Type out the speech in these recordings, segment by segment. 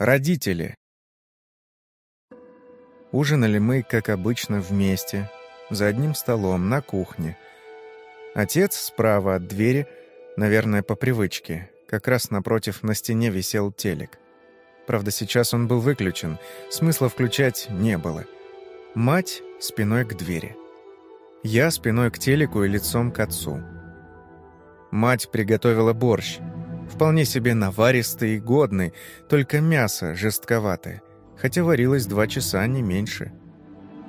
Родители. Ужинали мы, как обычно, вместе, за одним столом, на кухне. Отец справа от двери, наверное, по привычке, как раз напротив на стене висел телек. Правда, сейчас он был выключен, смысла включать не было. Мать спиной к двери. Я спиной к телеку и лицом к отцу. Мать приготовила борщ. Вполне себе наваристый и годный, только мясо жестковатое, хотя варилось два часа, не меньше.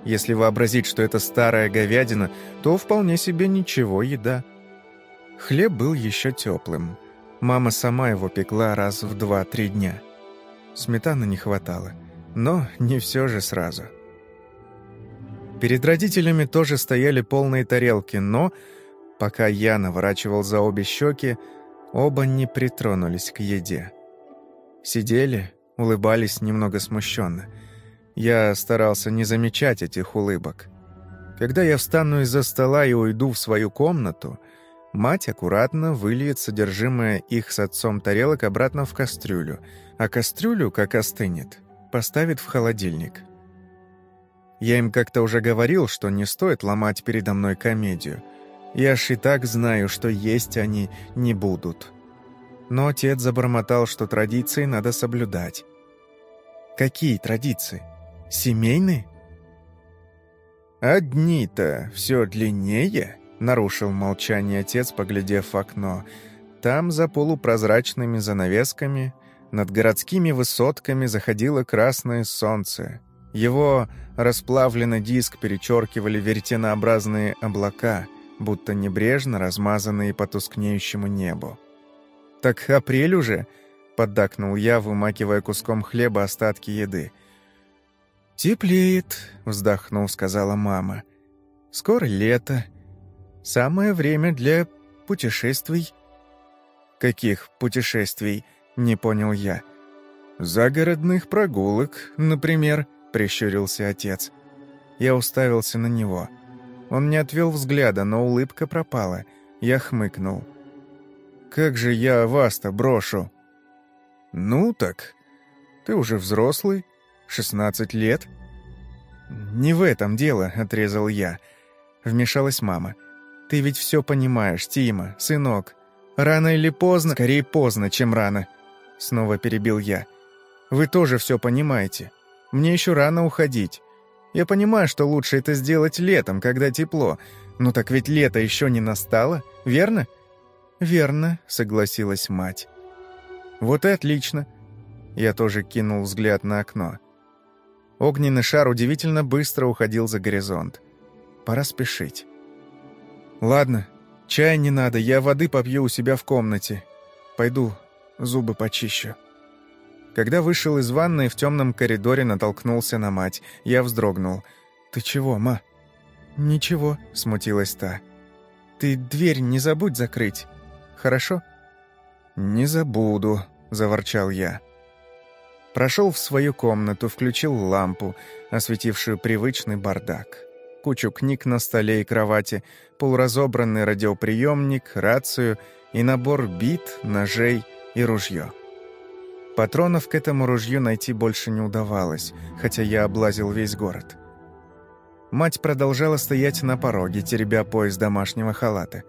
Если вообразить, что это старая говядина, то вполне себе ничего еда. Хлеб был еще теплым. Мама сама его пекла раз в два-три дня. Сметаны не хватало, но не все же сразу. Перед родителями тоже стояли полные тарелки, но, пока я наворачивал за обе щеки, оба не притронулись к еде. Сидели, улыбались немного смущенно. Я старался не замечать этих улыбок. Когда я встану из-за стола и уйду в свою комнату, мать аккуратно выльет содержимое их с отцом тарелок обратно в кастрюлю, а кастрюлю, как остынет, поставит в холодильник. Я им как-то уже говорил, что не стоит ломать передо мной комедию. Я ж и так знаю, что есть они не будут. Но отец забормотал, что традиции надо соблюдать. Какие традиции? Семейные? «Одни-то все длиннее», — нарушил молчание отец, поглядев в окно. Там, за полупрозрачными занавесками, над городскими высотками заходило красное солнце. Его расплавленный диск перечеркивали веретенообразные облака, будто небрежно размазанные по тускнеющему небу. «Так апрель уже?» — поддакнул я, вымакивая куском хлеба остатки еды. «Теплеет», — вздохнув, сказала мама. «Скоро лето. Самое время для путешествий». «Каких путешествий?» — не понял я. «Загородных прогулок, например», — прищурился отец. Я уставился на него. Он не отвел взгляда, но улыбка пропала. Я хмыкнул. «Как же я вас-то брошу?» «Ну так, ты уже взрослый, шестнадцать лет». «Не в этом дело», — отрезал я. Вмешалась мама. «Ты ведь все понимаешь, Тима, сынок. Рано или поздно...» «Скорее поздно, чем рано», — снова перебил я. «Вы тоже все понимаете. Мне еще рано уходить. Я понимаю, что лучше это сделать летом, когда тепло. Но так ведь лето еще не настало, верно?» «Верно», — согласилась мать. «Вот и отлично». Я тоже кинул взгляд на окно. Огненный шар удивительно быстро уходил за горизонт. Пора спешить. «Ладно, чая не надо, я воды попью у себя в комнате. Пойду зубы почищу». Когда вышел из ванной, в темном коридоре натолкнулся на мать. Я вздрогнул. «Ты чего, ма?» «Ничего», — смутилась та. «Ты дверь не забудь закрыть, хорошо?» «Не забуду», — заворчал я. Прошел в свою комнату, включил лампу, осветившую привычный бардак. Кучу книг на столе и кровати, полуразобранный радиоприемник, рацию и набор бит, ножей и ружье. Патронов к этому ружью найти больше не удавалось, хотя я облазил весь город. Мать продолжала стоять на пороге, теребя пояс домашнего халата.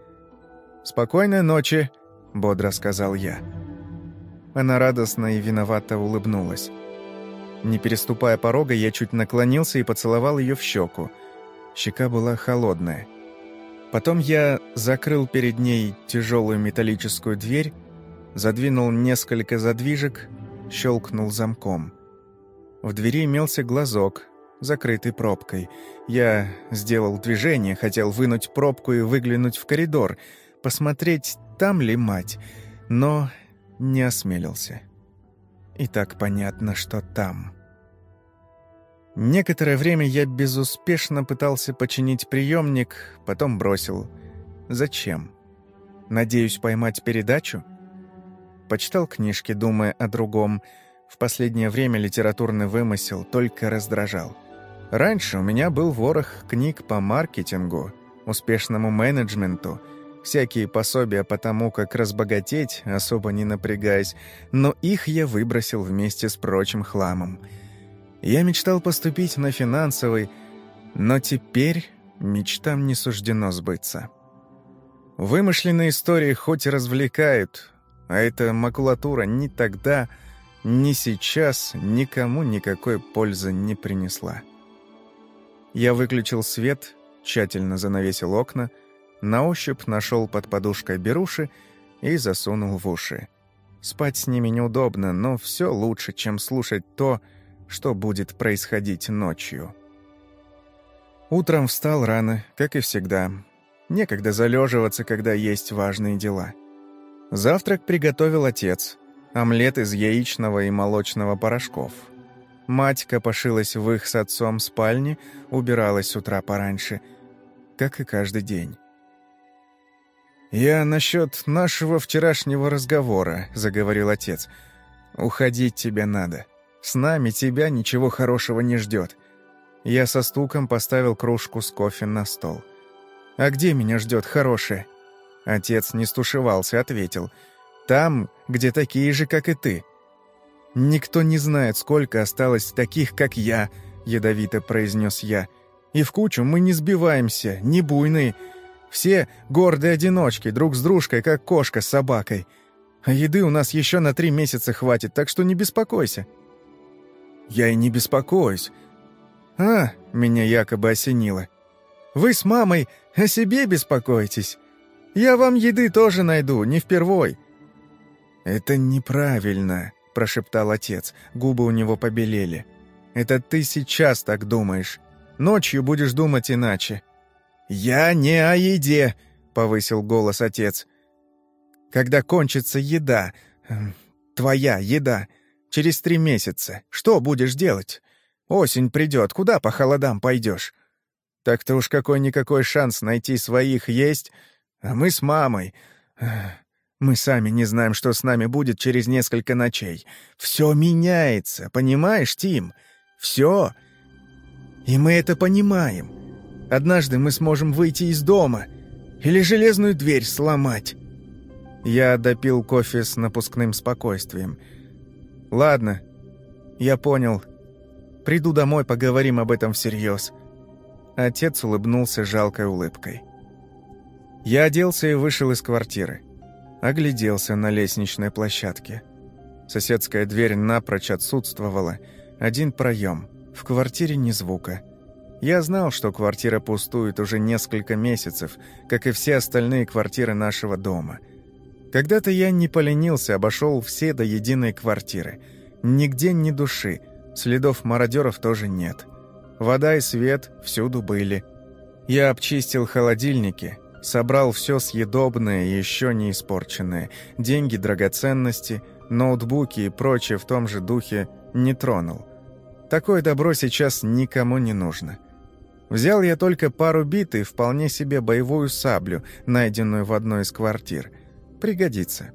«Спокойной ночи», — бодро сказал я. Она радостно и виновато улыбнулась. Не переступая порога, я чуть наклонился и поцеловал ее в щеку. Щека была холодная. Потом я закрыл перед ней тяжелую металлическую дверь задвинул несколько задвижек, щелкнул замком. В двери имелся глазок, закрытый пробкой. Я сделал движение, хотел вынуть пробку и выглянуть в коридор, посмотреть, там ли мать, но не осмелился. И так понятно, что там. Некоторое время я безуспешно пытался починить приемник, потом бросил. Зачем? Надеюсь поймать передачу? Почитал книжки, думая о другом. В последнее время литературный вымысел только раздражал. Раньше у меня был ворох книг по маркетингу, успешному менеджменту, всякие пособия по тому, как разбогатеть, особо не напрягаясь, но их я выбросил вместе с прочим хламом. Я мечтал поступить на финансовый, но теперь мечтам не суждено сбыться. Вымышленные истории хоть и развлекают, а эта макулатура ни тогда, ни сейчас никому никакой пользы не принесла. Я выключил свет, тщательно занавесил окна, на ощупь нашел под подушкой беруши и засунул в уши. Спать с ними неудобно, но все лучше, чем слушать то, что будет происходить ночью. Утром встал рано, как и всегда. Некогда залеживаться, когда есть важные дела. Завтрак приготовил отец. Омлет из яичного и молочного порошков. Мать копошилась в их с отцом спальне, убиралась с утра пораньше, как и каждый день. «Я насчет нашего вчерашнего разговора», — заговорил отец. «Уходить тебе надо. С нами тебя ничего хорошего не ждет. Я со стуком поставил кружку с кофе на стол. «А где меня ждет хорошее?» Отец не стушевался, ответил. «Там, где такие же, как и ты». «Никто не знает, сколько осталось таких, как я», — ядовито произнес я. «И в кучу мы не сбиваемся, не буйные. Все гордые одиночки, друг с дружкой, как кошка с собакой. А еды у нас еще на три месяца хватит, так что не беспокойся». «Я и не беспокоюсь. «А!» — меня якобы осенило. «Вы с мамой о себе беспокоитесь. Я вам еды тоже найду, не впервой». «Это неправильно», — прошептал отец. Губы у него побелели. «Это ты сейчас так думаешь. Ночью будешь думать иначе». «Я не о еде», — повысил голос отец. «Когда кончится еда, эм, твоя еда, через три месяца, что будешь делать? Осень придет, куда по холодам пойдешь? Так-то уж какой-никакой шанс найти своих есть, а мы с мамой... Мы сами не знаем, что с нами будет через несколько ночей. Все меняется, понимаешь, Тим? Все. И мы это понимаем. Однажды мы сможем выйти из дома или железную дверь сломать. Я допил кофе с напускным спокойствием. Ладно, я понял, Приду домой, поговорим об этом всерьез». Отец улыбнулся жалкой улыбкой. Я оделся и вышел из квартиры. Огляделся на лестничной площадке. Соседская дверь напрочь отсутствовала. Один проем. В квартире ни звука. Я знал, что квартира пустует уже несколько месяцев, как и все остальные квартиры нашего дома. Когда-то я не поленился, обошел все до единой квартиры. Нигде ни души — Следов мародеров тоже нет. Вода и свет всюду были. Я обчистил холодильники, собрал все съедобное и еще не испорченное. Деньги, драгоценности, ноутбуки и прочее в том же духе не тронул. Такое добро сейчас никому не нужно. Взял я только пару бит и вполне себе боевую саблю, найденную в одной из квартир. Пригодится.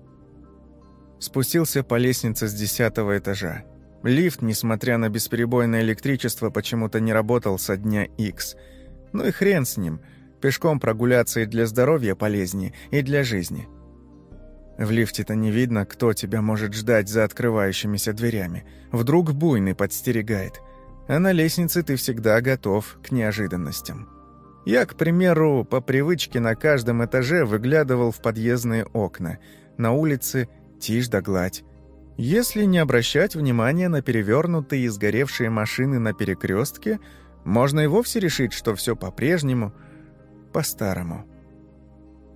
Спустился по лестнице с десятого этажа. Лифт, несмотря на бесперебойное электричество, почему-то не работал со дня X. Ну и хрен с ним. Пешком прогуляться и для здоровья полезнее, и для жизни. В лифте-то не видно, кто тебя может ждать за открывающимися дверями. Вдруг буйный подстерегает. А на лестнице ты всегда готов к неожиданностям. Я, к примеру, по привычке на каждом этаже выглядывал в подъездные окна. На улице тишь да гладь. Если не обращать внимания на перевернутые и сгоревшие машины на перекрестке, можно и вовсе решить, что все по-прежнему, по-старому.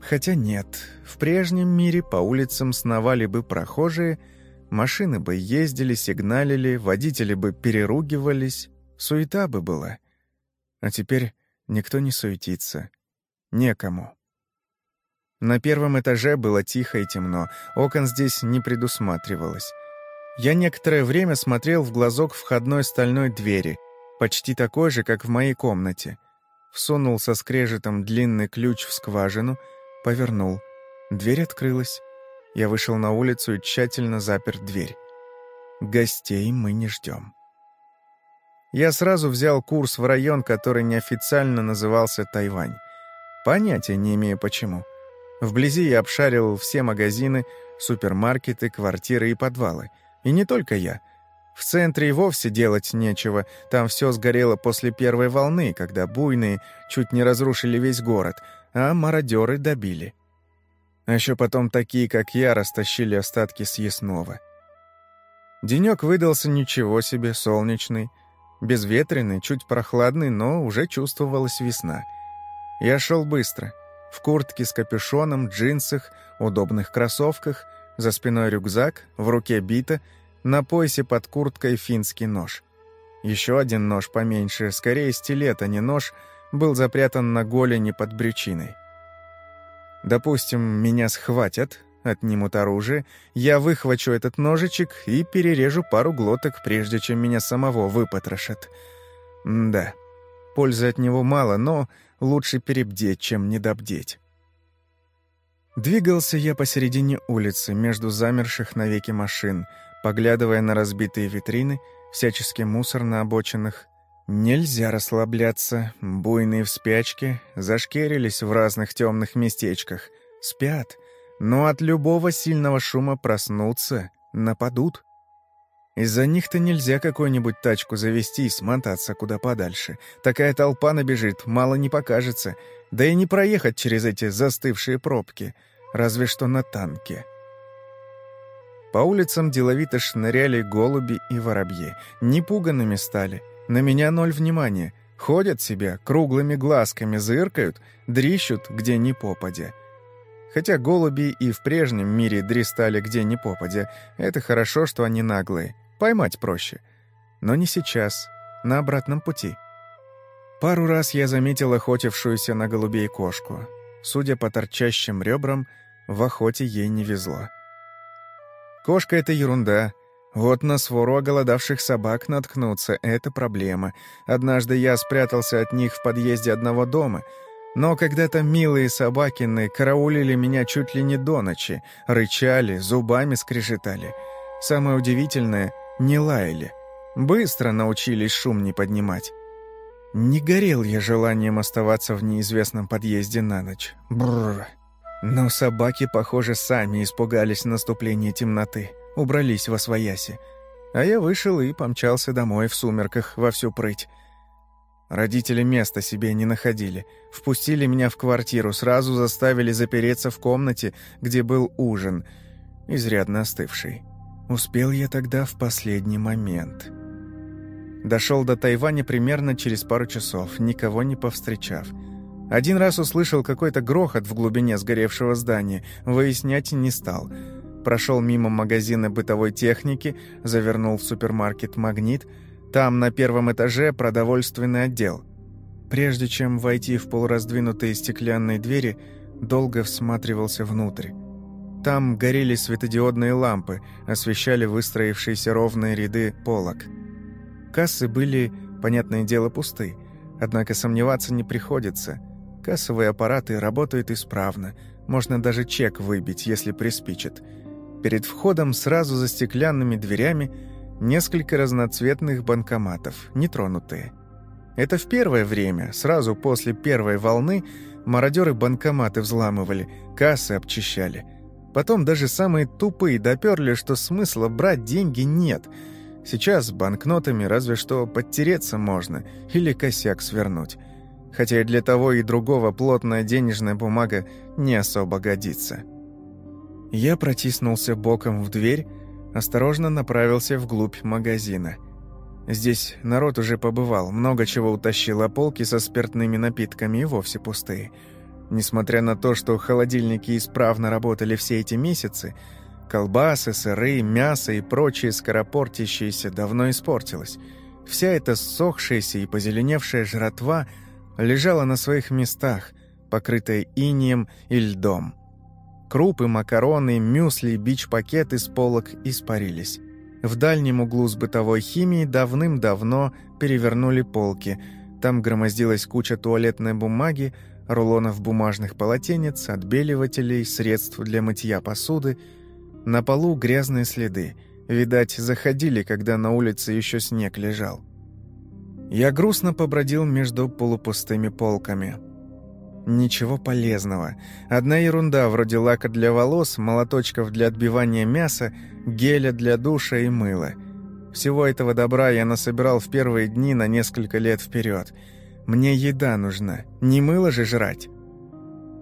Хотя нет, в прежнем мире по улицам сновали бы прохожие, машины бы ездили, сигналили, водители бы переругивались, суета бы была. А теперь никто не суетится. Некому. На первом этаже было тихо и темно, окон здесь не предусматривалось. Я некоторое время смотрел в глазок входной стальной двери, почти такой же, как в моей комнате. Всунул со скрежетом длинный ключ в скважину, повернул. Дверь открылась. Я вышел на улицу и тщательно запер дверь. Гостей мы не ждем. Я сразу взял курс в район, который неофициально назывался Тайвань. Понятия не имею почему. Вблизи я обшарил все магазины, супермаркеты, квартиры и подвалы. И не только я. В центре и вовсе делать нечего, там все сгорело после первой волны, когда буйные чуть не разрушили весь город, а мародеры добили. А еще потом такие, как я, растащили остатки съестного. Денек выдался ничего себе, солнечный, безветренный, чуть прохладный, но уже чувствовалась весна. Я шел быстро, в куртке с капюшоном, джинсах, удобных кроссовках, за спиной рюкзак, в руке бита, на поясе под курткой финский нож. Еще один нож поменьше, скорее стилет, а не нож, был запрятан на голени под брючиной. Допустим, меня схватят, отнимут оружие, я выхвачу этот ножичек и перережу пару глоток, прежде чем меня самого выпотрошат. М да, пользы от него мало, но лучше перебдеть, чем недобдеть. Двигался я посередине улицы, между замерших навеки машин, поглядывая на разбитые витрины, всяческий мусор на обочинах. Нельзя расслабляться, буйные в спячке, зашкерились в разных темных местечках. Спят, но от любого сильного шума проснутся, нападут. Из-за них-то нельзя какую-нибудь тачку завести и смотаться куда подальше. Такая толпа набежит, мало не покажется. Да и не проехать через эти застывшие пробки, разве что на танке. По улицам деловито шныряли голуби и воробьи. Непуганными стали. На меня ноль внимания. Ходят себе, круглыми глазками зыркают, дрищут, где ни попадя. Хотя голуби и в прежнем мире дристали где ни попадя, это хорошо, что они наглые. Поймать проще. Но не сейчас, на обратном пути. Пару раз я заметил охотившуюся на голубей кошку. Судя по торчащим ребрам, в охоте ей не везло. Кошка — это ерунда. Вот на свору оголодавших собак наткнуться — это проблема. Однажды я спрятался от них в подъезде одного дома — но когда-то милые собакины караулили меня чуть ли не до ночи, рычали, зубами скрежетали. Самое удивительное — не лаяли. Быстро научились шум не поднимать. Не горел я желанием оставаться в неизвестном подъезде на ночь. Бррр. Но собаки, похоже, сами испугались наступления темноты, убрались во свояси. А я вышел и помчался домой в сумерках во всю прыть. Родители места себе не находили. Впустили меня в квартиру, сразу заставили запереться в комнате, где был ужин, изрядно остывший. Успел я тогда в последний момент. Дошел до Тайваня примерно через пару часов, никого не повстречав. Один раз услышал какой-то грохот в глубине сгоревшего здания, выяснять не стал. Прошел мимо магазина бытовой техники, завернул в супермаркет «Магнит», там, на первом этаже, продовольственный отдел. Прежде чем войти в полураздвинутые стеклянные двери, долго всматривался внутрь. Там горели светодиодные лампы, освещали выстроившиеся ровные ряды полок. Кассы были, понятное дело, пусты, однако сомневаться не приходится. Кассовые аппараты работают исправно, можно даже чек выбить, если приспичит. Перед входом сразу за стеклянными дверями – Несколько разноцветных банкоматов, нетронутые. Это в первое время, сразу после первой волны, мародеры банкоматы взламывали, кассы обчищали. Потом даже самые тупые доперли, что смысла брать деньги нет. Сейчас банкнотами разве что подтереться можно или косяк свернуть. Хотя и для того и другого плотная денежная бумага не особо годится. Я протиснулся боком в дверь, осторожно направился вглубь магазина. Здесь народ уже побывал, много чего утащил, а полки со спиртными напитками и вовсе пустые. Несмотря на то, что холодильники исправно работали все эти месяцы, колбасы, сыры, мясо и прочее скоропортящееся давно испортилось. Вся эта ссохшаяся и позеленевшая жратва лежала на своих местах, покрытая инием и льдом. Крупы, макароны, мюсли, бич-пакеты с полок испарились. В дальнем углу с бытовой химией давным-давно перевернули полки. Там громоздилась куча туалетной бумаги, рулонов бумажных полотенец, отбеливателей, средств для мытья посуды. На полу грязные следы. Видать, заходили, когда на улице еще снег лежал. Я грустно побродил между полупустыми полками – Ничего полезного. Одна ерунда вроде лака для волос, молоточков для отбивания мяса, геля для душа и мыла. Всего этого добра я насобирал в первые дни на несколько лет вперед. Мне еда нужна, не мыло же жрать.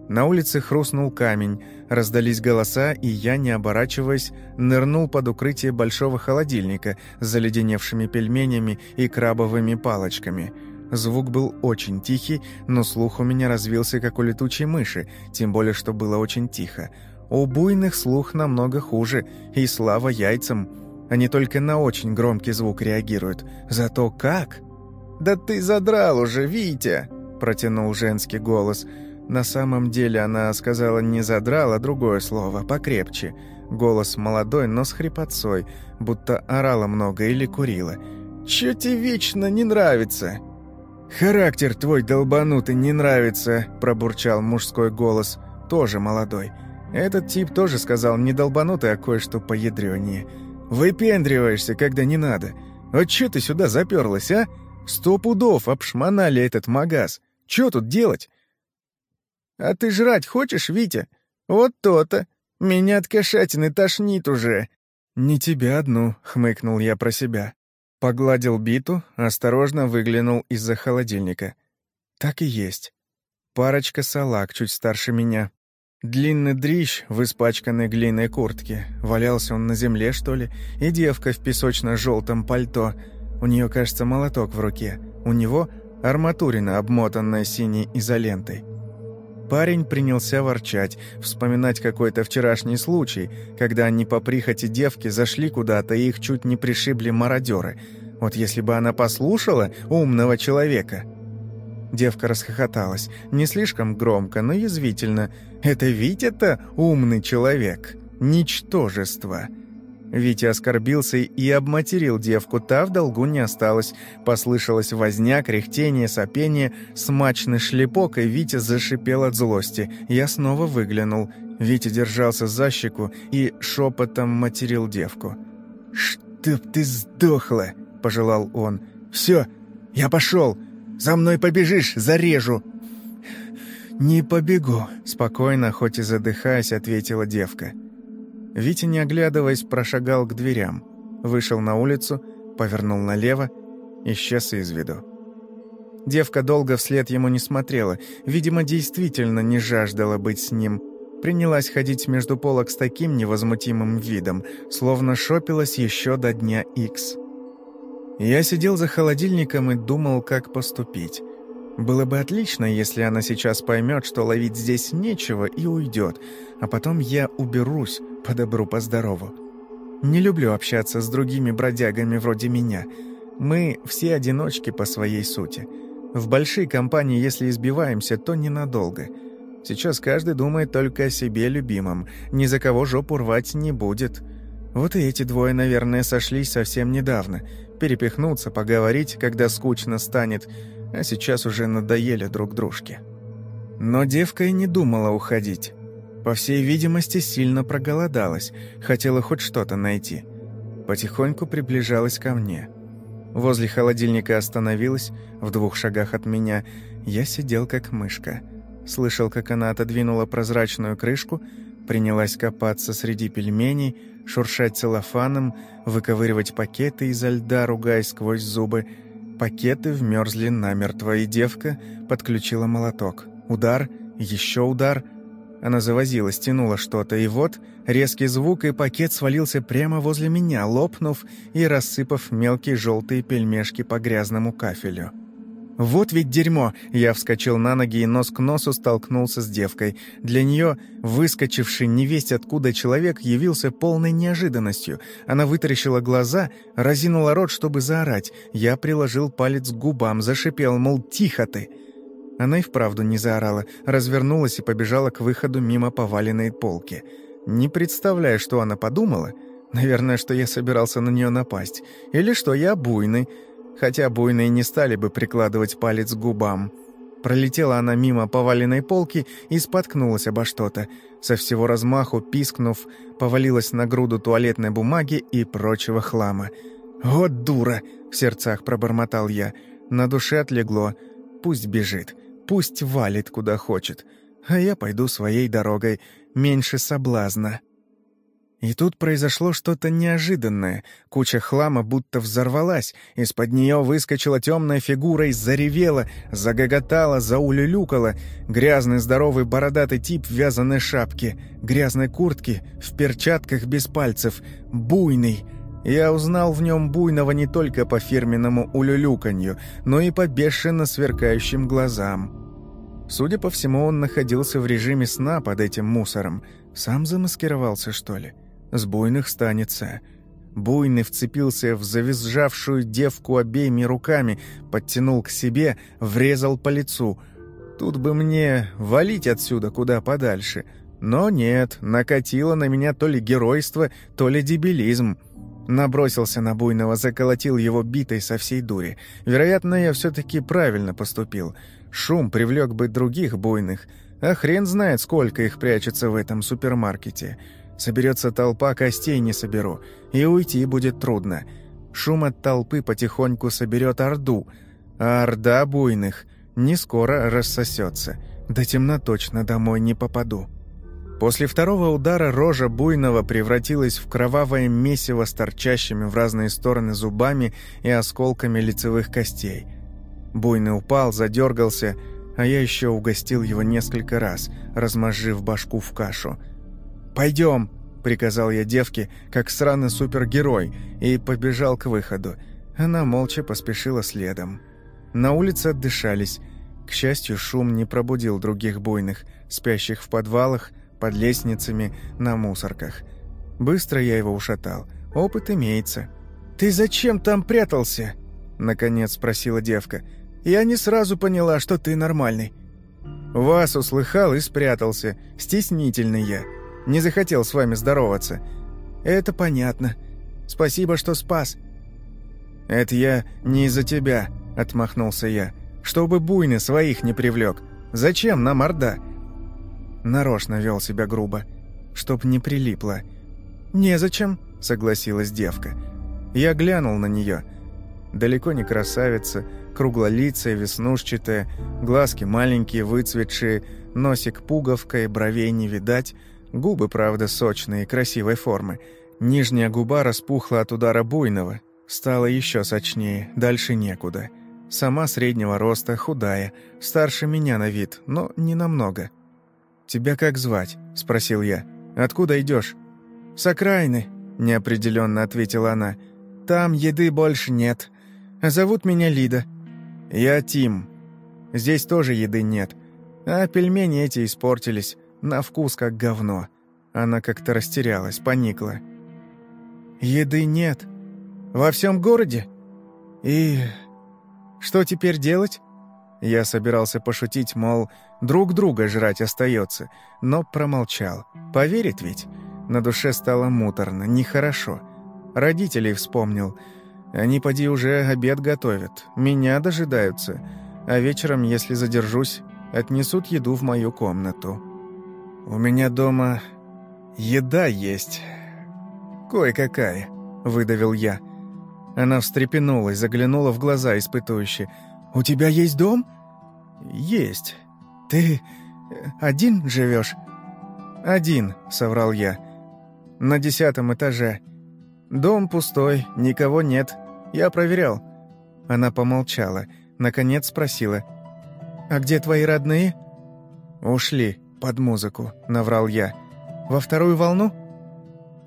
На улице хрустнул камень, раздались голоса, и я, не оборачиваясь, нырнул под укрытие большого холодильника с заледеневшими пельменями и крабовыми палочками. Звук был очень тихий, но слух у меня развился, как у летучей мыши, тем более, что было очень тихо. У буйных слух намного хуже, и слава яйцам. Они только на очень громкий звук реагируют. Зато как? «Да ты задрал уже, Витя!» – протянул женский голос – на самом деле она сказала не задрала, другое слово, покрепче. Голос молодой, но с хрипотцой, будто орала много или курила. «Чё тебе вечно не нравится?» «Характер твой долбанутый не нравится», – пробурчал мужской голос, тоже молодой. Этот тип тоже сказал не долбанутый, а кое-что поядрёнее. «Выпендриваешься, когда не надо. Вот чё ты сюда запёрлась, а? Сто пудов обшмонали этот магаз. Чё тут делать? «А ты жрать хочешь, Витя? Вот то-то. Меня от кошатины тошнит уже». «Не тебя одну», — хмыкнул я про себя. Погладил биту, осторожно выглянул из-за холодильника. Так и есть. Парочка салак чуть старше меня. Длинный дрищ в испачканной глиной куртке. Валялся он на земле, что ли? И девка в песочно-желтом пальто. У нее, кажется, молоток в руке. У него арматурина, обмотанная синей изолентой. Парень принялся ворчать, вспоминать какой-то вчерашний случай, когда они по прихоти девки зашли куда-то и их чуть не пришибли мародеры. Вот если бы она послушала умного человека. Девка расхохоталась, не слишком громко, но язвительно. «Это Витя-то умный человек? Ничтожество!» Витя оскорбился и обматерил девку, та в долгу не осталась. Послышалось возня, кряхтение, сопение, смачный шлепок, и Витя зашипел от злости. Я снова выглянул. Витя держался за щеку и шепотом материл девку. «Чтоб ты сдохла!» – пожелал он. «Все, я пошел! За мной побежишь, зарежу!» «Не побегу», – спокойно, хоть и задыхаясь, ответила девка. «девка». Витя, не оглядываясь, прошагал к дверям, вышел на улицу, повернул налево, исчез из виду. Девка долго вслед ему не смотрела, видимо, действительно не жаждала быть с ним. Принялась ходить между полок с таким невозмутимым видом, словно шопилась еще до дня Икс. Я сидел за холодильником и думал, как поступить. Было бы отлично, если она сейчас поймет, что ловить здесь нечего, и уйдет, а потом я уберусь, по добру, по здорову. Не люблю общаться с другими бродягами вроде меня. Мы все одиночки по своей сути. В большой компании, если избиваемся, то ненадолго. Сейчас каждый думает только о себе любимом, ни за кого жопу рвать не будет. Вот и эти двое, наверное, сошлись совсем недавно. Перепихнуться, поговорить, когда скучно станет, а сейчас уже надоели друг дружке. Но девка и не думала уходить. По всей видимости, сильно проголодалась, хотела хоть что-то найти. Потихоньку приближалась ко мне. Возле холодильника остановилась, в двух шагах от меня. Я сидел как мышка. Слышал, как она отодвинула прозрачную крышку, принялась копаться среди пельменей, шуршать целлофаном, выковыривать пакеты изо льда, ругаясь сквозь зубы. Пакеты вмерзли намертво, и девка подключила молоток. Удар, еще удар — она завозилась, тянула что-то, и вот резкий звук, и пакет свалился прямо возле меня, лопнув и рассыпав мелкие желтые пельмешки по грязному кафелю. «Вот ведь дерьмо!» Я вскочил на ноги и нос к носу столкнулся с девкой. Для нее выскочивший невесть откуда человек явился полной неожиданностью. Она вытаращила глаза, разинула рот, чтобы заорать. Я приложил палец к губам, зашипел, мол, «Тихо ты!» Она и вправду не заорала, развернулась и побежала к выходу мимо поваленной полки. Не представляю, что она подумала. Наверное, что я собирался на нее напасть. Или что я буйный. Хотя буйные не стали бы прикладывать палец к губам. Пролетела она мимо поваленной полки и споткнулась обо что-то. Со всего размаху, пискнув, повалилась на груду туалетной бумаги и прочего хлама. «Вот дура!» — в сердцах пробормотал я. На душе отлегло. «Пусть бежит. Пусть валит куда хочет, а я пойду своей дорогой, меньше соблазна. И тут произошло что-то неожиданное. Куча хлама будто взорвалась. Из-под нее выскочила темная фигура и заревела, загоготала, заулюлюкала. Грязный здоровый бородатый тип в вязаной шапке, грязной куртке, в перчатках без пальцев. Буйный. Я узнал в нем буйного не только по фирменному улюлюканью, но и по бешено сверкающим глазам. Судя по всему, он находился в режиме сна под этим мусором. Сам замаскировался, что ли? — с буйных станется. Буйный вцепился в завизжавшую девку обеими руками, подтянул к себе, врезал по лицу. Тут бы мне валить отсюда куда подальше. Но нет, накатило на меня то ли геройство, то ли дебилизм. Набросился на Буйного, заколотил его битой со всей дури. Вероятно, я все-таки правильно поступил. Шум привлек бы других буйных, а хрен знает, сколько их прячется в этом супермаркете. Соберется толпа, костей не соберу, и уйти будет трудно. Шум от толпы потихоньку соберет орду, а орда буйных не скоро рассосется. До темна точно домой не попаду. После второго удара рожа буйного превратилась в кровавое месиво с торчащими в разные стороны зубами и осколками лицевых костей. Буйный упал, задергался, а я еще угостил его несколько раз, размозжив башку в кашу – «Пойдем!» — приказал я девке, как сраный супергерой, и побежал к выходу. Она молча поспешила следом. На улице отдышались. К счастью, шум не пробудил других буйных, спящих в подвалах, под лестницами, на мусорках. Быстро я его ушатал. Опыт имеется. «Ты зачем там прятался?» — наконец спросила девка. «Я не сразу поняла, что ты нормальный». «Вас услыхал и спрятался. Стеснительный я». Не захотел с вами здороваться». «Это понятно. Спасибо, что спас». «Это я не из-за тебя», — отмахнулся я. «Чтобы буйный своих не привлек. Зачем нам орда?» Нарочно вел себя грубо, чтоб не прилипло. «Незачем», — согласилась девка. Я глянул на нее. Далеко не красавица, круглолицая, веснушчатая, глазки маленькие, выцветшие, носик пуговкой, бровей не видать — Губы, правда, сочные, красивой формы. Нижняя губа распухла от удара буйного. Стала еще сочнее, дальше некуда. Сама среднего роста, худая, старше меня на вид, но не намного. «Тебя как звать?» – спросил я. «Откуда идешь?» «С окраины», – неопределенно ответила она. «Там еды больше нет. Зовут меня Лида». «Я Тим. Здесь тоже еды нет. А пельмени эти испортились. На вкус как говно. Она как-то растерялась, поникла. «Еды нет. Во всем городе? И... что теперь делать?» Я собирался пошутить, мол, друг друга жрать остается, но промолчал. Поверит ведь? На душе стало муторно, нехорошо. Родителей вспомнил. Они, поди, уже обед готовят. Меня дожидаются. А вечером, если задержусь, отнесут еду в мою комнату. «У меня дома еда есть. Кое-какая», — выдавил я. Она встрепенулась, заглянула в глаза испытующе. «У тебя есть дом?» «Есть. Ты один живешь?» «Один», — соврал я. «На десятом этаже. Дом пустой, никого нет. Я проверял». Она помолчала, наконец спросила. «А где твои родные?» «Ушли», под музыку», — наврал я. «Во вторую волну?»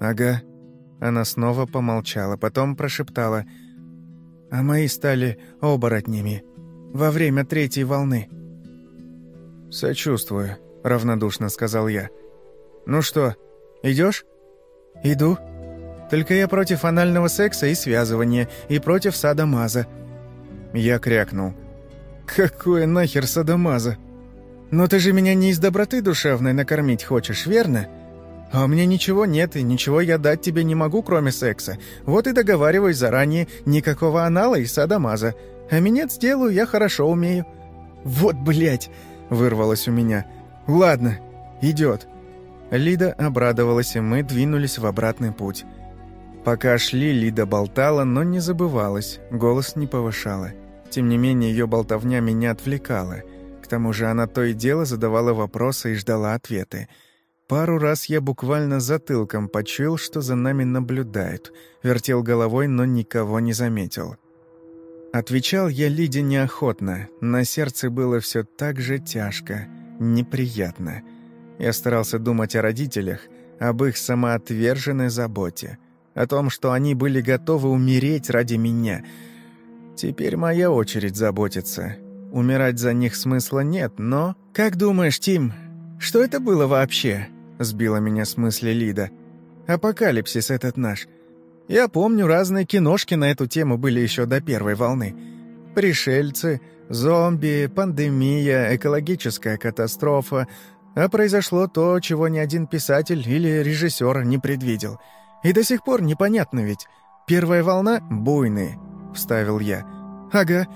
«Ага». Она снова помолчала, потом прошептала. «А мои стали оборотнями. Во время третьей волны». «Сочувствую», — равнодушно сказал я. «Ну что, идешь?» «Иду. Только я против анального секса и связывания, и против садомаза». Я крякнул. «Какое нахер садомаза?» «Но ты же меня не из доброты душевной накормить хочешь, верно? А меня ничего нет, и ничего я дать тебе не могу, кроме секса. Вот и договариваюсь заранее, никакого анала и садомаза. А минет сделаю я хорошо умею». «Вот, блядь!» — вырвалось у меня. «Ладно, идет». Лида обрадовалась, и мы двинулись в обратный путь. Пока шли, Лида болтала, но не забывалась, голос не повышала. Тем не менее, ее болтовня меня отвлекала — тому же она то и дело задавала вопросы и ждала ответы. Пару раз я буквально затылком почуял, что за нами наблюдают. Вертел головой, но никого не заметил. Отвечал я Лиде неохотно. На сердце было все так же тяжко, неприятно. Я старался думать о родителях, об их самоотверженной заботе, о том, что они были готовы умереть ради меня. Теперь моя очередь заботиться. Умирать за них смысла нет, но... «Как думаешь, Тим, что это было вообще?» — сбила меня с мысли Лида. «Апокалипсис этот наш. Я помню, разные киношки на эту тему были еще до первой волны. Пришельцы, зомби, пандемия, экологическая катастрофа. А произошло то, чего ни один писатель или режиссер не предвидел. И до сих пор непонятно ведь. Первая волна — буйные, — вставил я. Ага.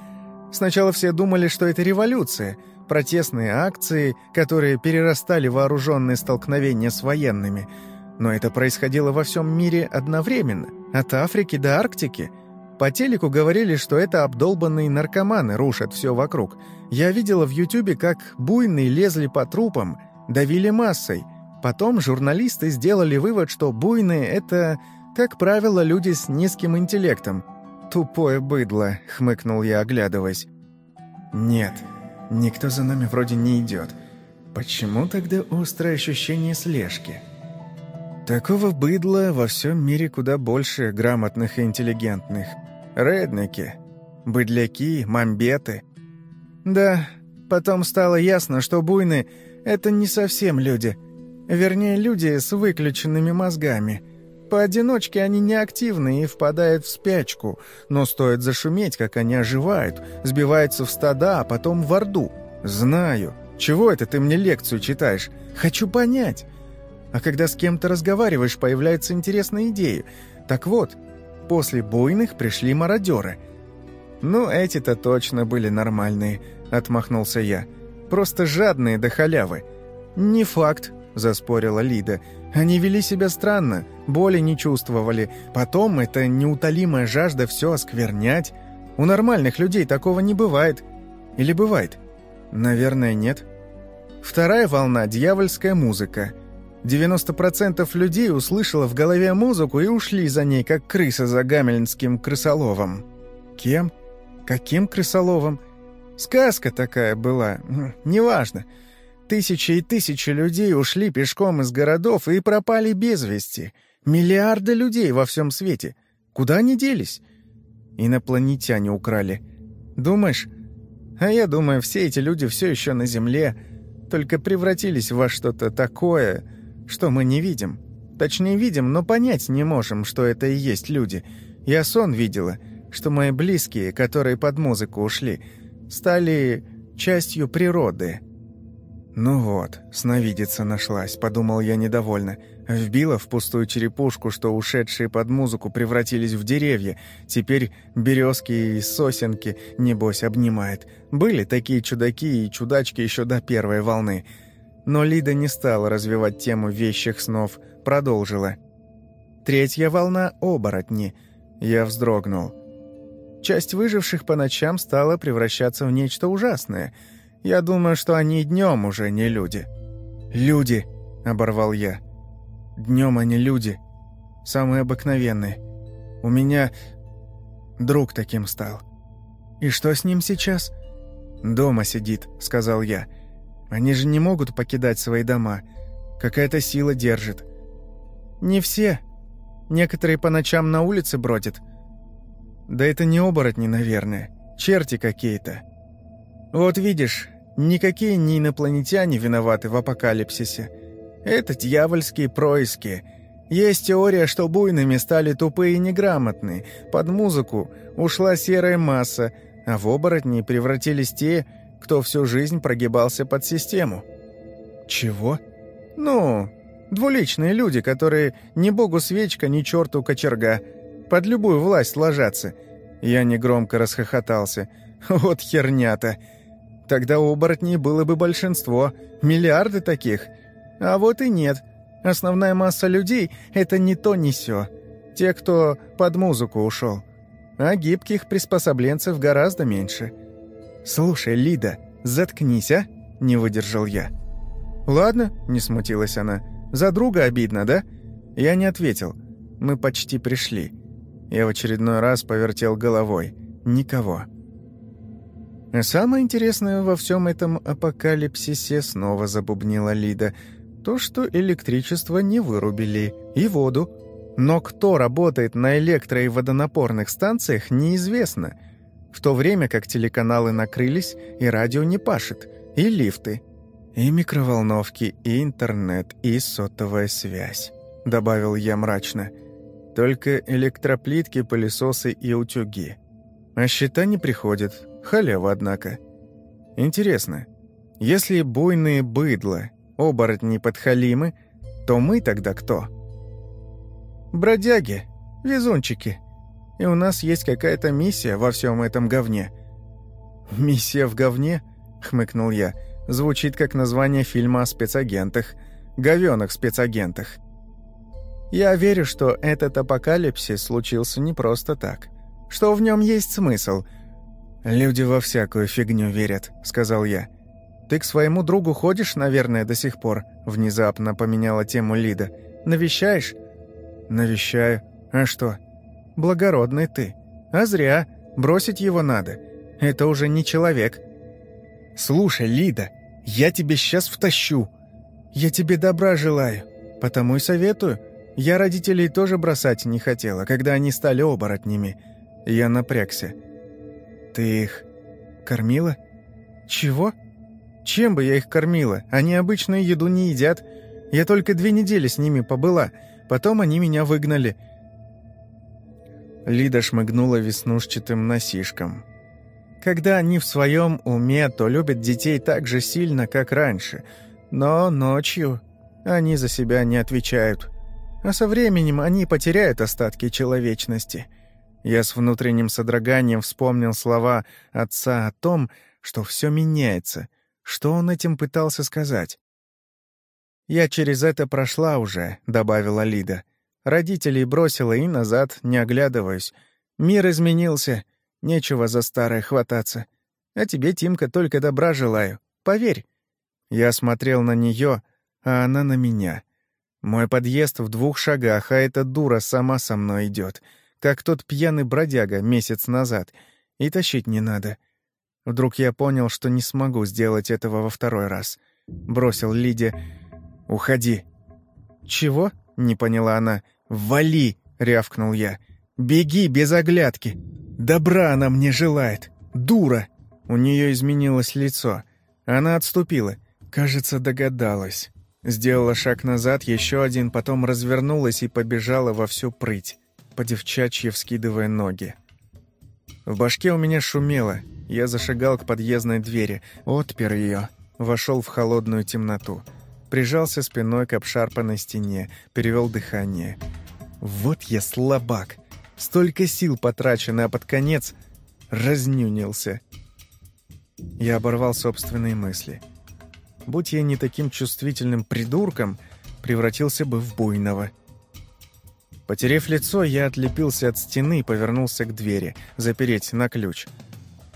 Сначала все думали, что это революция, протестные акции, которые перерастали вооруженные столкновения с военными — но это происходило во всем мире одновременно, от Африки до Арктики. По телеку говорили, что это обдолбанные наркоманы рушат все вокруг. Я видела в Ютубе, как буйные лезли по трупам, давили массой. Потом журналисты сделали вывод, что буйные — это, как правило, люди с низким интеллектом. «Тупое быдло», — хмыкнул я, оглядываясь. «Нет, никто за нами вроде не идет. Почему тогда острое ощущение слежки?» Такого быдла во всем мире куда больше грамотных и интеллигентных. Реднеки, быдляки, мамбеты. Да, потом стало ясно, что буйны — это не совсем люди. Вернее, люди с выключенными мозгами. Поодиночке они неактивны и впадают в спячку, но стоит зашуметь, как они оживают, сбиваются в стада, а потом в орду. Знаю. Чего это ты мне лекцию читаешь? Хочу понять. А когда с кем-то разговариваешь, появляются интересные идеи. Так вот, после буйных пришли мародеры. «Ну, эти-то точно были нормальные», — отмахнулся я. «Просто жадные до халявы». «Не факт», — заспорила Лида. «Они вели себя странно, боли не чувствовали. Потом это неутолимая жажда все осквернять. У нормальных людей такого не бывает. Или бывает?» «Наверное, нет». Вторая волна — дьявольская музыка — 90% людей услышало в голове музыку и ушли за ней, как крыса за гамельнским крысоловом. Кем? Каким крысоловом? Сказка такая была. Неважно. Тысячи и тысячи людей ушли пешком из городов и пропали без вести. Миллиарды людей во всем свете. Куда они делись? Инопланетяне украли. Думаешь? А я думаю, все эти люди все еще на Земле, только превратились во что-то такое, что мы не видим. Точнее, видим, но понять не можем, что это и есть люди. Я сон видела, что мои близкие, которые под музыку ушли, стали частью природы. «Ну вот, сновидица нашлась», — подумал я недовольно. Вбила в пустую черепушку, что ушедшие под музыку превратились в деревья. Теперь березки и сосенки, небось, обнимает. Были такие чудаки и чудачки еще до первой волны — но Лида не стала развивать тему вещих снов, продолжила. Третья волна — оборотни. Я вздрогнул. Часть выживших по ночам стала превращаться в нечто ужасное. Я думаю, что они днем уже не люди. «Люди!» — оборвал я. «Днем они люди. Самые обыкновенные. У меня друг таким стал». «И что с ним сейчас?» «Дома сидит», — сказал я. Они же не могут покидать свои дома. Какая-то сила держит. Не все. Некоторые по ночам на улице бродят. Да это не оборотни, наверное. Черти какие-то. Вот видишь, никакие не инопланетяне виноваты в апокалипсисе. Это дьявольские происки. Есть теория, что буйными стали тупые и неграмотные. Под музыку ушла серая масса, а в оборотни превратились те, кто всю жизнь прогибался под систему. Чего? Ну, двуличные люди, которые ни богу свечка, ни черту кочерга, под любую власть ложатся. Я негромко расхохотался. Вот херня-то. Тогда оборотней было бы большинство, миллиарды таких. А вот и нет. Основная масса людей — это не то, не сё. Те, кто под музыку ушел. А гибких приспособленцев гораздо меньше. «Слушай, Лида», — заткнись, а?» — не выдержал я. «Ладно», — не смутилась она. «За друга обидно, да?» Я не ответил. Мы почти пришли. Я в очередной раз повертел головой. Никого. Самое интересное во всем этом апокалипсисе снова забубнила Лида. То, что электричество не вырубили, и воду. Но кто работает на электро- и водонапорных станциях, неизвестно. В то время как телеканалы накрылись, и радио не пашет, и лифты. И микроволновки, и интернет, и сотовая связь, добавил я мрачно. Только электроплитки, пылесосы и утюги. А счета не приходят. Халява, однако. Интересно, если буйные быдло, оборотни подхалимы, то мы тогда кто? Бродяги, везунчики. И у нас есть какая-то миссия во всем этом говне. «Миссия в говне?» — хмыкнул я. Звучит как название фильма о спецагентах. Говёных спецагентах. Я верю, что этот апокалипсис случился не просто так. Что в нем есть смысл. «Люди во всякую фигню верят», — сказал я. «Ты к своему другу ходишь, наверное, до сих пор?» Внезапно поменяла тему Лида. «Навещаешь?» «Навещаю. А что?» «Благородный ты. А зря. Бросить его надо. Это уже не человек». «Слушай, Лида, я тебе сейчас втащу. Я тебе добра желаю. Потому и советую. Я родителей тоже бросать не хотела, когда они стали оборотнями. Я напрягся. Ты их кормила? Чего? Чем бы я их кормила? Они обычную еду не едят. Я только две недели с ними побыла. Потом они меня выгнали. Лида шмыгнула веснушчатым носишком. Когда они в своем уме, то любят детей так же сильно, как раньше. Но ночью они за себя не отвечают. А со временем они потеряют остатки человечности. Я с внутренним содроганием вспомнил слова отца о том, что все меняется. Что он этим пытался сказать? «Я через это прошла уже», — добавила Лида. «Родителей бросила и назад, не оглядываюсь. Мир изменился, нечего за старое хвататься. А тебе, Тимка, только добра желаю. Поверь». Я смотрел на нее, а она на меня. Мой подъезд в двух шагах, а эта дура сама со мной идет как тот пьяный бродяга месяц назад, и тащить не надо. Вдруг я понял, что не смогу сделать этого во второй раз. Бросил Лиде «Уходи». «Чего?» — не поняла она. «Вали!» — рявкнул я. «Беги без оглядки! Добра она мне желает! Дура!» У нее изменилось лицо. Она отступила. Кажется, догадалась. Сделала шаг назад, еще один, потом развернулась и побежала во всю прыть по-девчачьи вскидывая ноги. В башке у меня шумело. Я зашагал к подъездной двери, отпер ее, вошел в холодную темноту. Прижался спиной к обшарпанной стене, перевел дыхание. Вот я слабак. Столько сил потрачено, а под конец разнюнился. Я оборвал собственные мысли. Будь я не таким чувствительным придурком, превратился бы в буйного — Потерев лицо, я отлепился от стены и повернулся к двери, запереть на ключ.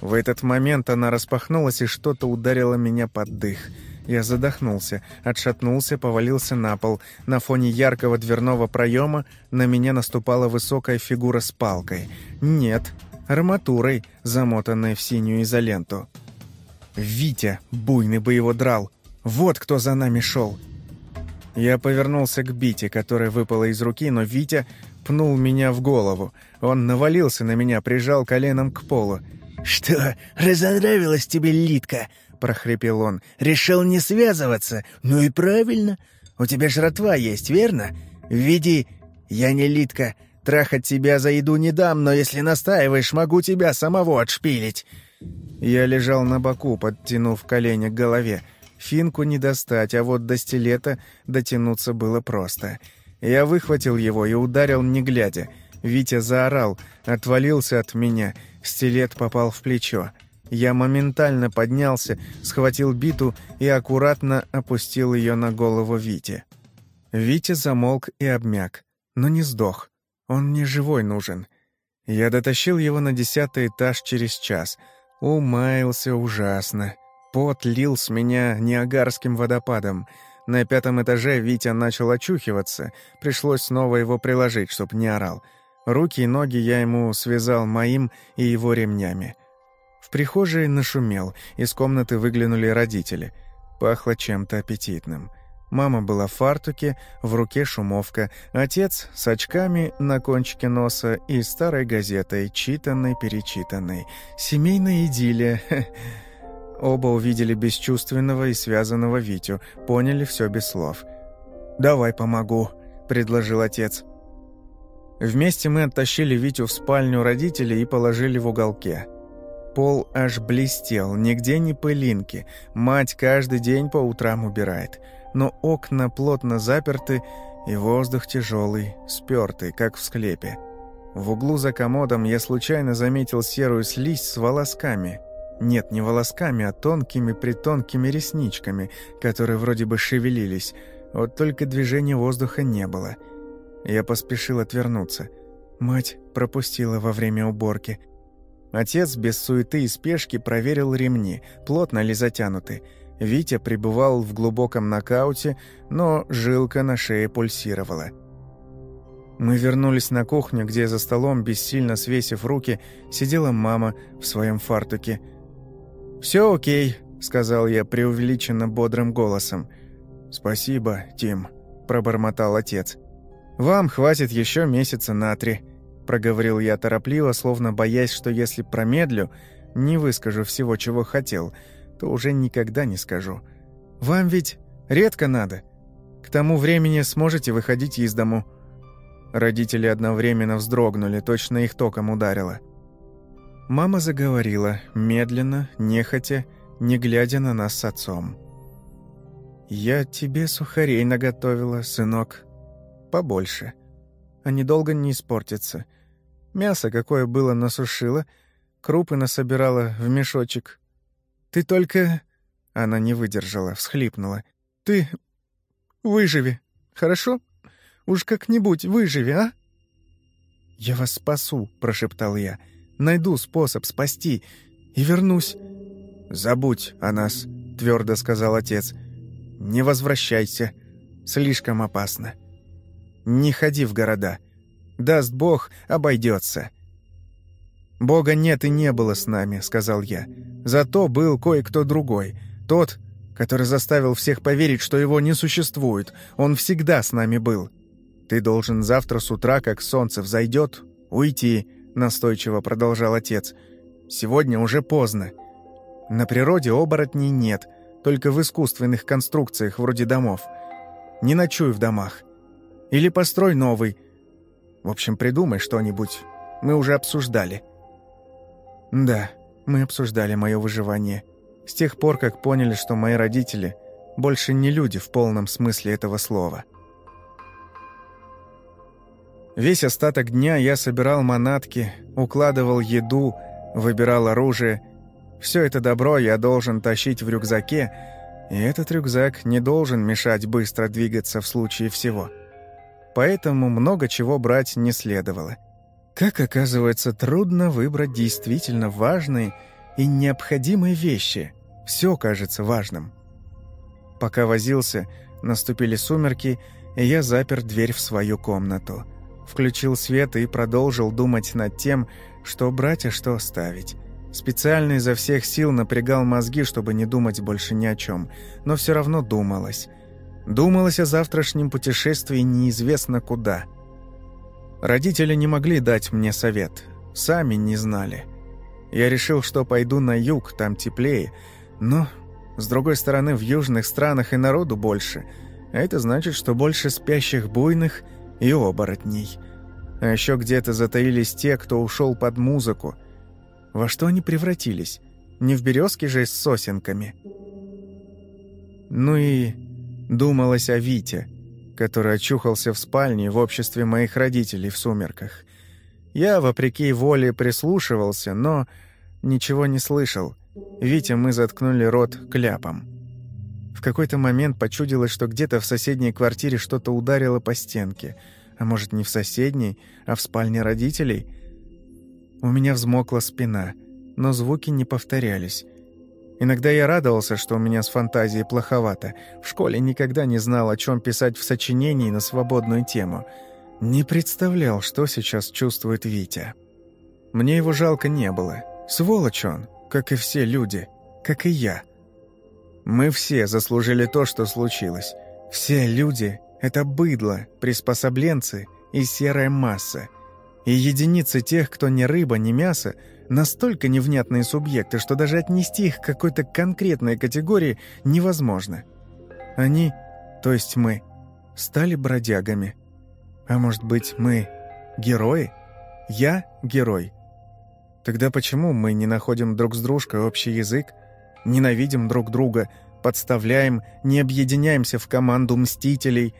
В этот момент она распахнулась, и что-то ударило меня под дых. Я задохнулся, отшатнулся, повалился на пол. На фоне яркого дверного проема на меня наступала высокая фигура с палкой. Нет, арматурой, замотанной в синюю изоленту. «Витя!» — буйный бы его драл. «Вот кто за нами шел!» Я повернулся к Бите, которая выпала из руки, но Витя пнул меня в голову. Он навалился на меня, прижал коленом к полу. «Что, разонравилась тебе Литка?» — прохрипел он. «Решил не связываться? Ну и правильно. У тебя жратва есть, верно? Веди, я не Литка. Трахать тебя за еду не дам, но если настаиваешь, могу тебя самого отшпилить». Я лежал на боку, подтянув колени к голове. Финку не достать, а вот до стилета дотянуться было просто. Я выхватил его и ударил, не глядя. Витя заорал, отвалился от меня, стилет попал в плечо. Я моментально поднялся, схватил биту и аккуратно опустил ее на голову Вити. Витя замолк и обмяк, но не сдох. Он мне живой нужен. Я дотащил его на десятый этаж через час. Умаялся ужасно. Пот лил с меня неагарским водопадом. На пятом этаже Витя начал очухиваться. Пришлось снова его приложить, чтоб не орал. Руки и ноги я ему связал моим и его ремнями. В прихожей нашумел, из комнаты выглянули родители. Пахло чем-то аппетитным. Мама была в фартуке, в руке шумовка, отец с очками на кончике носа и старой газетой, читанной-перечитанной. Семейная идиллия. Оба увидели бесчувственного и связанного Витю, поняли все без слов. «Давай помогу», — предложил отец. Вместе мы оттащили Витю в спальню родителей и положили в уголке. Пол аж блестел, нигде ни пылинки. Мать каждый день по утрам убирает. Но окна плотно заперты, и воздух тяжелый, спертый, как в склепе. В углу за комодом я случайно заметил серую слизь с волосками. Нет, не волосками, а тонкими-притонкими ресничками, которые вроде бы шевелились. Вот только движения воздуха не было. Я поспешил отвернуться. Мать пропустила во время уборки. Отец без суеты и спешки проверил ремни, плотно ли затянуты. Витя пребывал в глубоком нокауте, но жилка на шее пульсировала. Мы вернулись на кухню, где за столом, бессильно свесив руки, сидела мама в своем фартуке – «Все окей», — сказал я преувеличенно бодрым голосом. «Спасибо, Тим», — пробормотал отец. «Вам хватит еще месяца на три», — проговорил я торопливо, словно боясь, что если промедлю, не выскажу всего, чего хотел, то уже никогда не скажу. «Вам ведь редко надо. К тому времени сможете выходить из дому». Родители одновременно вздрогнули, точно их током ударило. Мама заговорила, медленно, нехотя, не глядя на нас с отцом. «Я тебе сухарей наготовила, сынок. Побольше. Они долго не испортятся. Мясо, какое было, насушила, крупы насобирала в мешочек. Ты только...» Она не выдержала, всхлипнула. «Ты выживи, хорошо? Уж как-нибудь выживи, а?» «Я вас спасу», — прошептал я. Найду способ спасти и вернусь». «Забудь о нас», — твердо сказал отец. «Не возвращайся. Слишком опасно. Не ходи в города. Даст Бог, обойдется». «Бога нет и не было с нами», — сказал я. «Зато был кое-кто другой. Тот, который заставил всех поверить, что его не существует. Он всегда с нами был. Ты должен завтра с утра, как солнце взойдет, уйти, — настойчиво продолжал отец. «Сегодня уже поздно. На природе оборотней нет, только в искусственных конструкциях вроде домов. Не ночуй в домах. Или построй новый. В общем, придумай что-нибудь. Мы уже обсуждали». «Да, мы обсуждали мое выживание. С тех пор, как поняли, что мои родители больше не люди в полном смысле этого слова». Весь остаток дня я собирал манатки, укладывал еду, выбирал оружие. Все это добро я должен тащить в рюкзаке, и этот рюкзак не должен мешать быстро двигаться в случае всего. Поэтому много чего брать не следовало. Как оказывается, трудно выбрать действительно важные и необходимые вещи. Все кажется важным. Пока возился, наступили сумерки, и я запер дверь в свою комнату – Включил свет и продолжил думать над тем, что брать, а что оставить. Специально изо всех сил напрягал мозги, чтобы не думать больше ни о чем, но все равно думалось. Думалось о завтрашнем путешествии неизвестно куда. Родители не могли дать мне совет, сами не знали. Я решил, что пойду на юг, там теплее, но, с другой стороны, в южных странах и народу больше, а это значит, что больше спящих буйных – и оборотней. А еще где-то затаились те, кто ушел под музыку. Во что они превратились? Не в березки же с сосенками. Ну и думалось о Вите, который очухался в спальне в обществе моих родителей в сумерках. Я, вопреки воле, прислушивался, но ничего не слышал. Вите мы заткнули рот кляпом. В какой-то момент почудилось, что где-то в соседней квартире что-то ударило по стенке. А может, не в соседней, а в спальне родителей? У меня взмокла спина, но звуки не повторялись. Иногда я радовался, что у меня с фантазией плоховато. В школе никогда не знал, о чем писать в сочинении на свободную тему. Не представлял, что сейчас чувствует Витя. Мне его жалко не было. Сволочь он, как и все люди, как и я. Мы все заслужили то, что случилось. Все люди — это быдло, приспособленцы и серая масса. И единицы тех, кто не рыба, не мясо — настолько невнятные субъекты, что даже отнести их к какой-то конкретной категории невозможно. Они, то есть мы, стали бродягами. А может быть, мы герои? Я герой. Тогда почему мы не находим друг с дружкой общий язык, ненавидим друг друга, подставляем, не объединяемся в команду мстителей?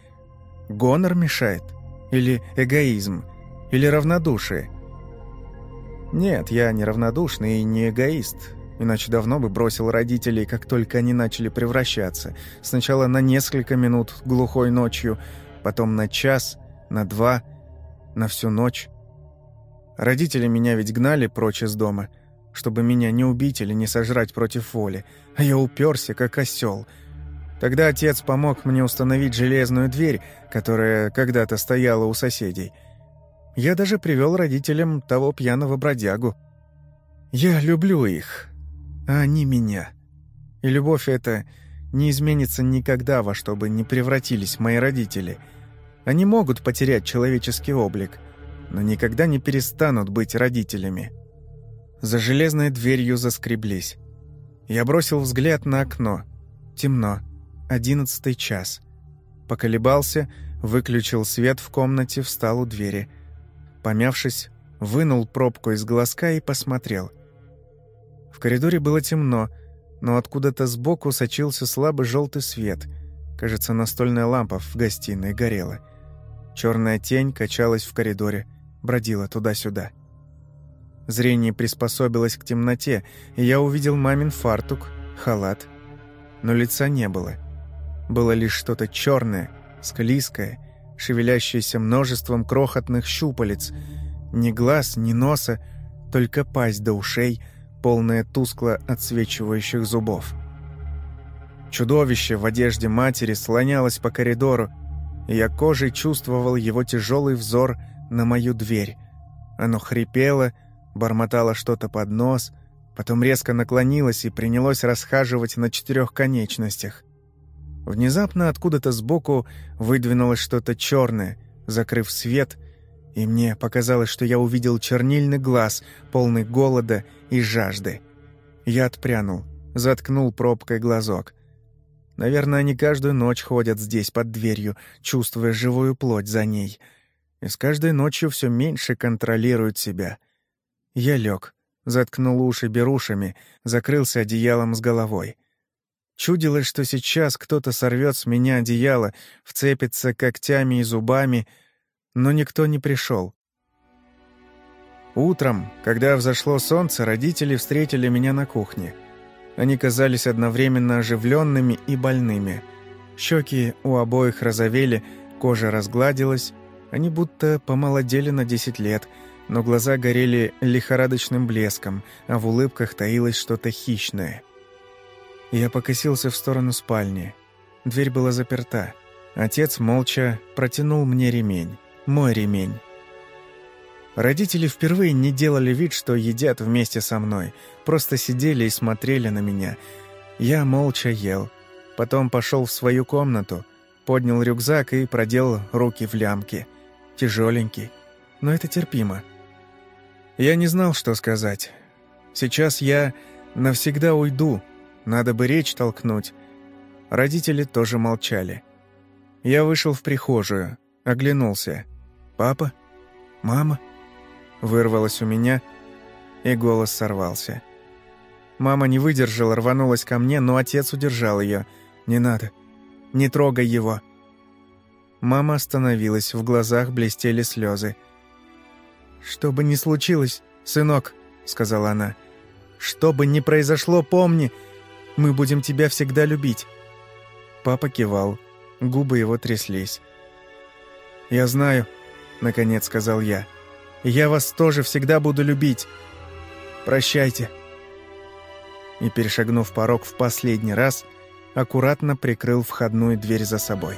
Гонор мешает? Или эгоизм? Или равнодушие? Нет, я не равнодушный и не эгоист. Иначе давно бы бросил родителей, как только они начали превращаться. Сначала на несколько минут глухой ночью, потом на час, на два, на всю ночь. Родители меня ведь гнали прочь из дома, чтобы меня не убить или не сожрать против воли, а я уперся, как осел. Тогда отец помог мне установить железную дверь, которая когда-то стояла у соседей — я даже привел родителям того пьяного бродягу. Я люблю их, а они меня. И любовь эта не изменится никогда, во что бы не превратились мои родители. Они могут потерять человеческий облик, но никогда не перестанут быть родителями. За железной дверью заскреблись. Я бросил взгляд на окно. Темно. Одиннадцатый час. Поколебался, выключил свет в комнате, встал у двери — Помявшись, вынул пробку из глазка и посмотрел. В коридоре было темно, но откуда-то сбоку сочился слабый желтый свет. Кажется, настольная лампа в гостиной горела. Черная тень качалась в коридоре, бродила туда-сюда. Зрение приспособилось к темноте, и я увидел мамин фартук, халат. Но лица не было. Было лишь что-то черное, склизкое, шевелящаяся множеством крохотных щупалец. Ни глаз, ни носа, только пасть до ушей, полная тускло отсвечивающих зубов. Чудовище в одежде матери слонялось по коридору, и я кожей чувствовал его тяжелый взор на мою дверь. Оно хрипело, бормотало что-то под нос, потом резко наклонилось и принялось расхаживать на четырех конечностях. Внезапно откуда-то сбоку выдвинулось что-то черное, закрыв свет, и мне показалось, что я увидел чернильный глаз, полный голода и жажды. Я отпрянул, заткнул пробкой глазок. Наверное, они каждую ночь ходят здесь под дверью, чувствуя живую плоть за ней. И с каждой ночью все меньше контролируют себя. Я лег, заткнул уши берушами, закрылся одеялом с головой. Чудилось, что сейчас кто-то сорвет с меня одеяло, вцепится когтями и зубами, но никто не пришел. Утром, когда взошло солнце, родители встретили меня на кухне. Они казались одновременно оживленными и больными. Щеки у обоих розовели, кожа разгладилась, они будто помолодели на 10 лет, но глаза горели лихорадочным блеском, а в улыбках таилось что-то хищное — я покосился в сторону спальни. Дверь была заперта. Отец молча протянул мне ремень. Мой ремень. Родители впервые не делали вид, что едят вместе со мной. Просто сидели и смотрели на меня. Я молча ел. Потом пошел в свою комнату, поднял рюкзак и продел руки в лямки. Тяжеленький, но это терпимо. Я не знал, что сказать. Сейчас я навсегда уйду, надо бы речь толкнуть. Родители тоже молчали. Я вышел в прихожую, оглянулся. «Папа? Мама?» Вырвалось у меня, и голос сорвался. Мама не выдержала, рванулась ко мне, но отец удержал ее. «Не надо. Не трогай его». Мама остановилась, в глазах блестели слезы. «Что бы ни случилось, сынок», — сказала она, — «что бы ни произошло, помни, мы будем тебя всегда любить». Папа кивал, губы его тряслись. «Я знаю», — наконец сказал я. «Я вас тоже всегда буду любить. Прощайте». и, перешагнув порог в последний раз, аккуратно прикрыл входную дверь за собой.